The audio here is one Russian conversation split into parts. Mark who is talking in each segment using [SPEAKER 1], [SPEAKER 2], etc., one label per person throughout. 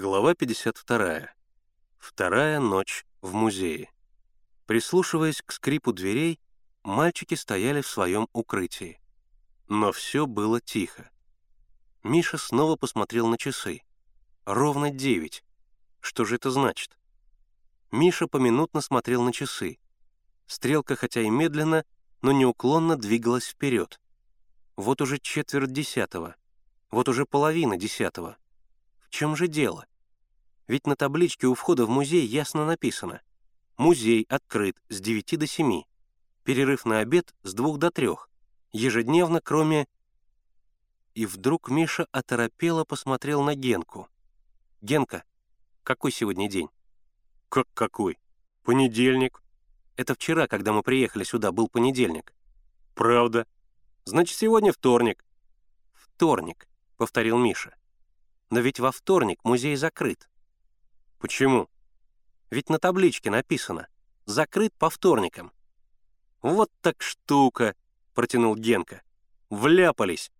[SPEAKER 1] Глава 52. Вторая ночь в музее. Прислушиваясь к скрипу дверей, мальчики стояли в своем укрытии. Но все было тихо. Миша снова посмотрел на часы. Ровно девять. Что же это значит? Миша поминутно смотрел на часы. Стрелка, хотя и медленно, но неуклонно двигалась вперед. Вот уже четверть десятого. Вот уже половина десятого. В чем же дело? Ведь на табличке у входа в музей ясно написано «Музей открыт с 9 до 7, перерыв на обед с 2 до 3, ежедневно, кроме...» И вдруг Миша оторопело посмотрел на Генку. «Генка, какой сегодня день?»
[SPEAKER 2] «Как какой? Понедельник».
[SPEAKER 1] «Это вчера, когда мы приехали сюда, был понедельник».
[SPEAKER 2] «Правда. Значит, сегодня вторник».
[SPEAKER 1] «Вторник», — повторил Миша. «Но ведь во вторник музей закрыт».
[SPEAKER 2] «Почему?»
[SPEAKER 1] «Ведь на табличке написано «Закрыт по вторникам». «Вот так штука», — протянул Генка. «Вляпались».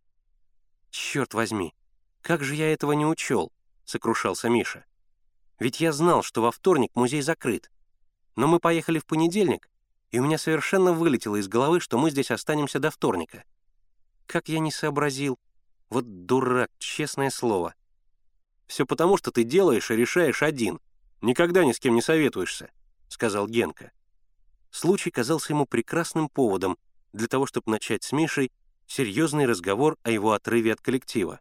[SPEAKER 1] «Черт возьми, как же я этого не учел», — сокрушался Миша. «Ведь я знал, что во вторник музей закрыт. Но мы поехали в понедельник, и у меня совершенно вылетело из головы, что мы здесь останемся до вторника. Как я не сообразил. Вот дурак, честное слово. «Все потому, что ты делаешь и решаешь один. Никогда ни с кем не советуешься», — сказал Генка. Случай казался ему прекрасным поводом для того, чтобы начать с Мишей серьезный разговор о его отрыве от коллектива.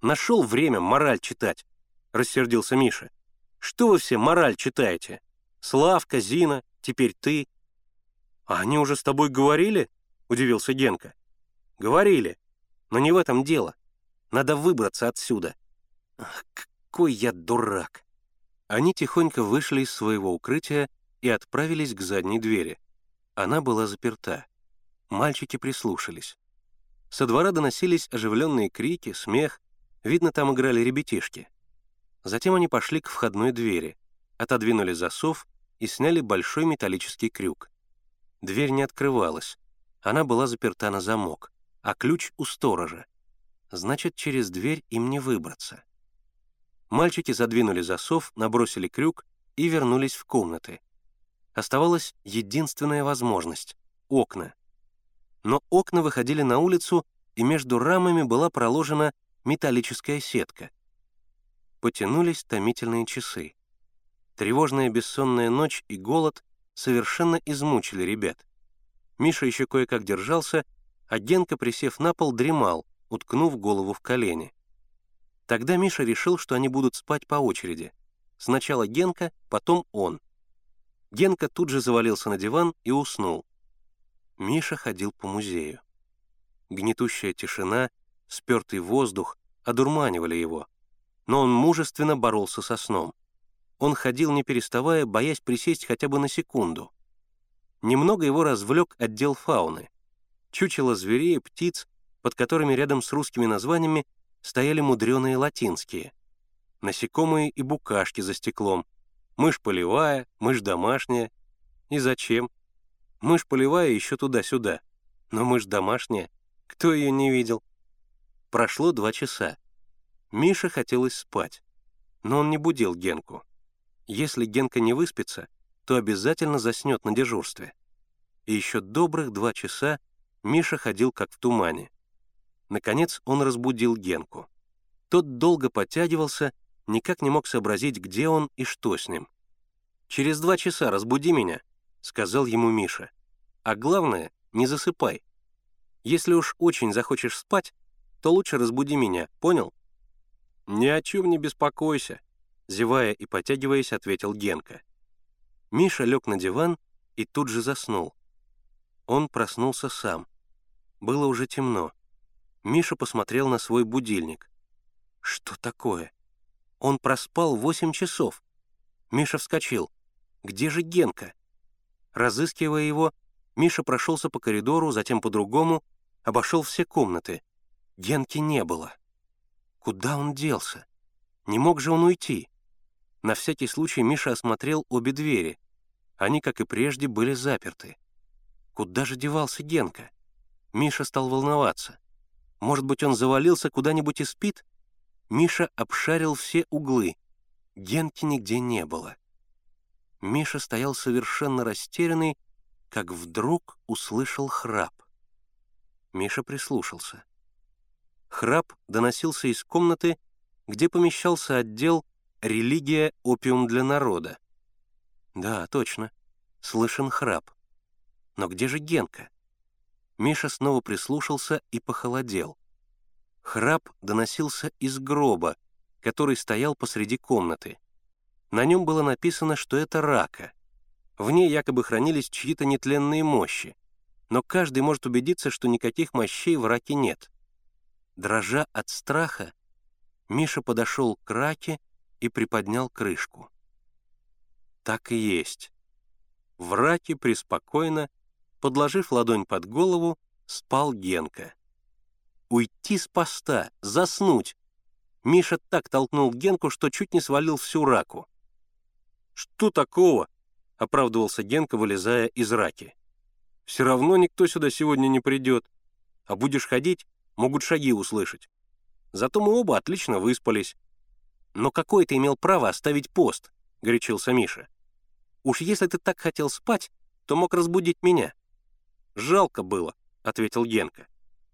[SPEAKER 1] «Нашел время мораль читать», — рассердился Миша. «Что вы все мораль читаете? Славка, Зина, теперь ты». «А они уже с тобой говорили?» — удивился Генка. «Говорили, но не в этом дело. Надо выбраться отсюда. Ах, какой я дурак!» Они тихонько вышли из своего укрытия и отправились к задней двери. Она была заперта. Мальчики прислушались. Со двора доносились оживленные крики, смех. Видно, там играли ребятишки. Затем они пошли к входной двери, отодвинули засов и сняли большой металлический крюк. Дверь не открывалась. Она была заперта на замок, а ключ у сторожа. Значит, через дверь им не выбраться. Мальчики задвинули засов, набросили крюк и вернулись в комнаты. Оставалась единственная возможность — окна. Но окна выходили на улицу, и между рамами была проложена металлическая сетка. Потянулись томительные часы. Тревожная бессонная ночь и голод совершенно измучили ребят. Миша еще кое-как держался, а Генка, присев на пол, дремал, уткнув голову в колени. Тогда Миша решил, что они будут спать по очереди. Сначала Генка, потом он. Генка тут же завалился на диван и уснул. Миша ходил по музею. Гнетущая тишина, спертый воздух одурманивали его. Но он мужественно боролся со сном. Он ходил, не переставая, боясь присесть хотя бы на секунду. Немного его развлек отдел фауны. Чучело зверей и птиц, под которыми рядом с русскими названиями стояли мудреные латинские. Насекомые и букашки за стеклом. Мышь полевая, мышь домашняя. И зачем? Мышь полевая еще туда-сюда. Но мышь домашняя. Кто ее не видел? Прошло два часа. Мише хотелось спать. Но он не будил Генку. Если Генка не выспится, то обязательно заснет на дежурстве. И еще добрых два часа Миша ходил как в тумане. Наконец он разбудил Генку. Тот долго подтягивался, никак не мог сообразить, где он и что с ним. «Через два часа разбуди меня», — сказал ему Миша. «А главное, не засыпай. Если уж очень захочешь спать, то лучше разбуди меня, понял?» «Ни о чем не беспокойся», — зевая и потягиваясь, ответил Генка. Миша лег на диван и тут же заснул. Он проснулся сам. Было уже темно. Миша посмотрел на свой будильник. Что такое? Он проспал восемь часов. Миша вскочил. Где же Генка? Разыскивая его, Миша прошелся по коридору, затем по другому, обошел все комнаты. Генки не было. Куда он делся? Не мог же он уйти? На всякий случай Миша осмотрел обе двери. Они, как и прежде, были заперты. Куда же девался Генка? Миша стал волноваться. Может быть, он завалился куда-нибудь и спит? Миша обшарил все углы. Генки нигде не было. Миша стоял совершенно растерянный, как вдруг услышал храп. Миша прислушался. Храп доносился из комнаты, где помещался отдел «Религия. Опиум для народа». Да, точно, слышен храп. Но где же Генка? Миша снова прислушался и похолодел. Храп доносился из гроба, который стоял посреди комнаты. На нем было написано, что это рака. В ней якобы хранились чьи-то нетленные мощи, но каждый может убедиться, что никаких мощей в раке нет. Дрожа от страха, Миша подошел к раке и приподнял крышку. Так и есть. В раке преспокойно, подложив ладонь под голову, спал Генка. Уйти с поста, заснуть. Миша так толкнул Генку, что чуть не свалил всю раку. «Что такого?» — оправдывался Генка, вылезая из раки. «Все равно никто сюда сегодня не придет. А будешь ходить, могут шаги услышать. Зато мы оба отлично выспались. Но какое ты имел право оставить пост?» — горячился Миша. «Уж если ты так хотел спать, то мог разбудить меня». «Жалко было», — ответил Генка.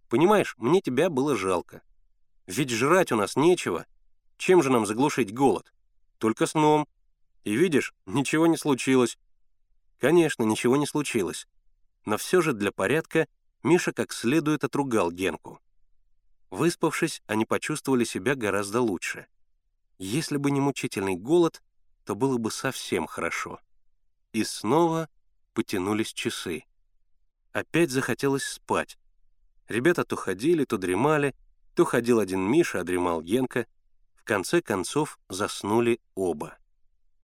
[SPEAKER 1] «Понимаешь, мне тебя было жалко. Ведь жрать у нас нечего. Чем же нам заглушить голод? Только сном. И видишь, ничего не случилось». Конечно, ничего не случилось. Но все же для порядка Миша как следует отругал Генку. Выспавшись, они почувствовали себя гораздо лучше. Если бы не мучительный голод, то было бы совсем хорошо. И снова потянулись часы. Опять захотелось спать. Ребята то ходили, то дремали, то ходил один Миша, а дремал Генка. В конце концов заснули оба.